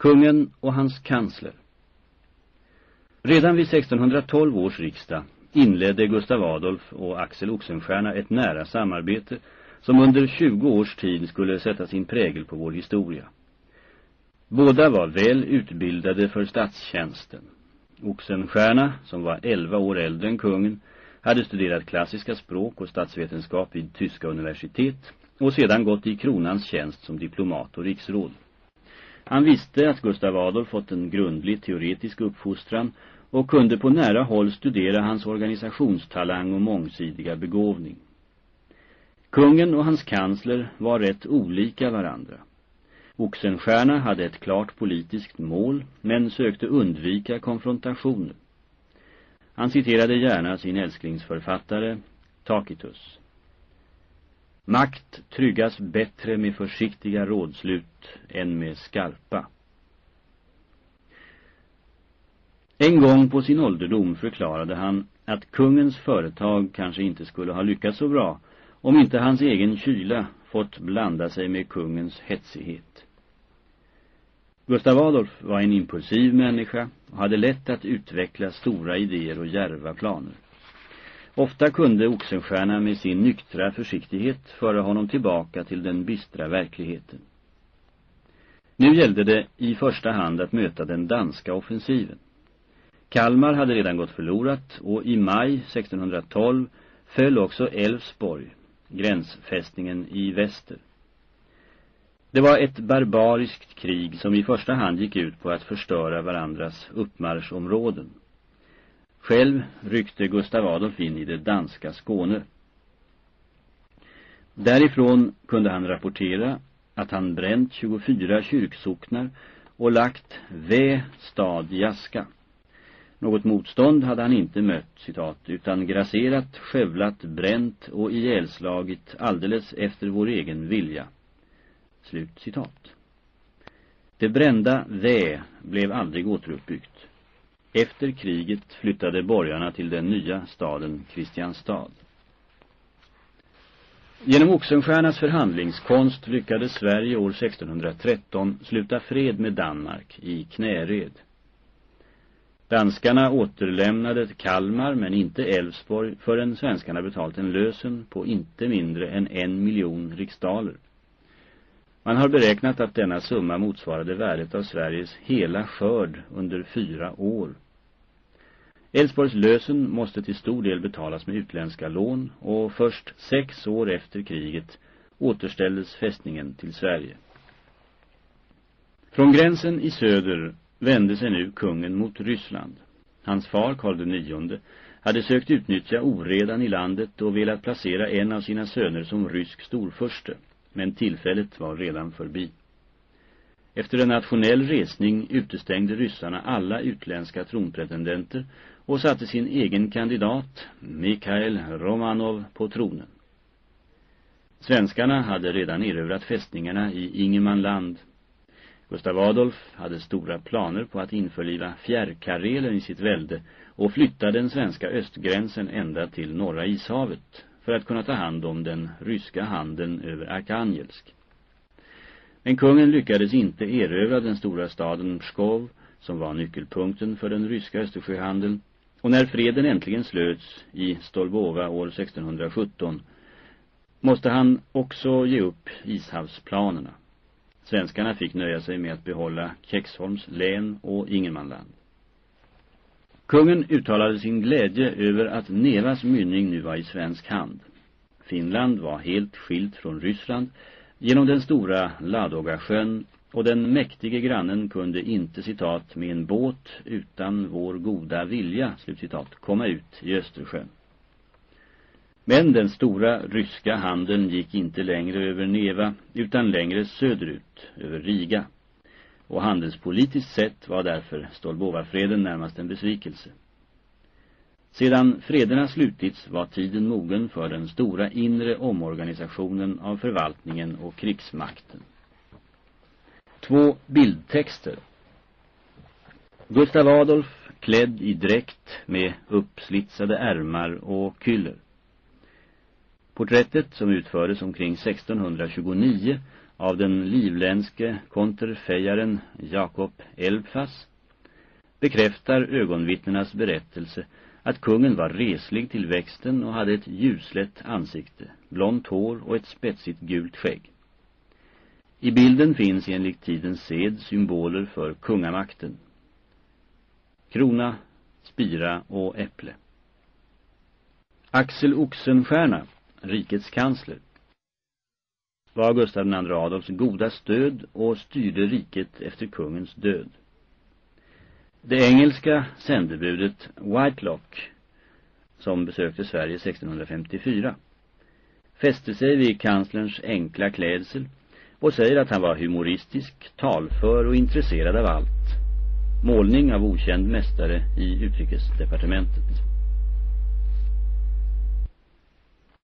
Kungen och hans kansler Redan vid 1612 års riksdag inledde Gustav Adolf och Axel Oxenstierna ett nära samarbete som under 20 års tid skulle sätta sin prägel på vår historia. Båda var väl utbildade för statstjänsten. Oxenstierna, som var 11 år äldre än kungen, hade studerat klassiska språk och statsvetenskap vid tyska universitet och sedan gått i kronans tjänst som diplomat och riksråd. Han visste att Gustav Adolf fått en grundlig teoretisk uppfostran och kunde på nära håll studera hans organisationstalang och mångsidiga begåvning. Kungen och hans kansler var rätt olika varandra. Oxenstierna hade ett klart politiskt mål men sökte undvika konfrontationer. Han citerade gärna sin älsklingsförfattare Tacitus. Makt tryggas bättre med försiktiga rådslut än med skarpa. En gång på sin ålderdom förklarade han att kungens företag kanske inte skulle ha lyckats så bra om inte hans egen kyla fått blanda sig med kungens hetsighet. Gustav Adolf var en impulsiv människa och hade lätt att utveckla stora idéer och järva planer. Ofta kunde Oxenstierna med sin nyktra försiktighet föra honom tillbaka till den bistra verkligheten. Nu gällde det i första hand att möta den danska offensiven. Kalmar hade redan gått förlorat och i maj 1612 föll också Älvsborg, gränsfästningen i väster. Det var ett barbariskt krig som i första hand gick ut på att förstöra varandras uppmarschområden. Själv ryckte Gustav Adolf in i det danska Skåne. Därifrån kunde han rapportera att han bränt 24 kyrksocknar och lagt Vä stad i aska. Något motstånd hade han inte mött, citat, utan grasserat, skövlat, bränt och ihjälslagit alldeles efter vår egen vilja. Slut citat. Det brända Vä blev aldrig återuppbyggt. Efter kriget flyttade borgarna till den nya staden Kristianstad. Genom Oxenstiernas förhandlingskonst lyckades Sverige år 1613 sluta fred med Danmark i Knäred. Danskarna återlämnade Kalmar men inte Älvsborg förrän svenskarna betalt en lösen på inte mindre än en miljon riksdaler. Man har beräknat att denna summa motsvarade värdet av Sveriges hela skörd under fyra år. Älvsborgs lösen måste till stor del betalas med utländska lån och först sex år efter kriget återställdes fästningen till Sverige. Från gränsen i söder vände sig nu kungen mot Ryssland. Hans far, Karl IX, hade sökt utnyttja oredan i landet och velat placera en av sina söner som rysk storförste men tillfället var redan förbi. Efter en nationell resning utestängde ryssarna alla utländska tronpretendenter och satte sin egen kandidat, Mikhail Romanov, på tronen. Svenskarna hade redan erövrat fästningarna i Ingemanland. Gustav Adolf hade stora planer på att införliva fjärrkarelen i sitt välde och flytta den svenska östgränsen ända till norra ishavet för att kunna ta hand om den ryska handeln över Arkangelsk. Men kungen lyckades inte erövra den stora staden Pskov, som var nyckelpunkten för den ryska Östersjöhandeln, och när freden äntligen slöts i Stolbova år 1617 måste han också ge upp ishavsplanerna. Svenskarna fick nöja sig med att behålla Kexholms län och Ingemanland. Kungen uttalade sin glädje över att Nevas mynning nu var i svensk hand. Finland var helt skilt från Ryssland genom den stora Ladogasjön och den mäktige grannen kunde inte, citat, med en båt utan vår goda vilja, slutcitat, komma ut i Östersjön. Men den stora ryska handeln gick inte längre över Neva utan längre söderut, över Riga och handelspolitiskt sett var därför Stolbova-freden närmast en besvikelse. Sedan frederna slutits var tiden mogen för den stora inre omorganisationen av förvaltningen och krigsmakten. Två bildtexter. Gustav Adolf klädd i dräkt med uppslitsade ärmar och kyller. Porträttet som utfördes omkring 1629 av den livländske konterfejaren Jakob Elbfas bekräftar ögonvittnenas berättelse att kungen var reslig till växten och hade ett ljuslätt ansikte, blont hår och ett spetsigt gult skägg. I bilden finns enligt tidens sed symboler för kungamakten. Krona, spira och äpple. Axel Oxenstierna, rikets kansler, var Gustav II Adolfs goda stöd och styrde riket efter kungens död. Det engelska sändebudet Whitelock, som besökte Sverige 1654, fäste sig vid kanslerns enkla klädsel och säger att han var humoristisk, talför och intresserad av allt. Målning av okänd mästare i utrikesdepartementet.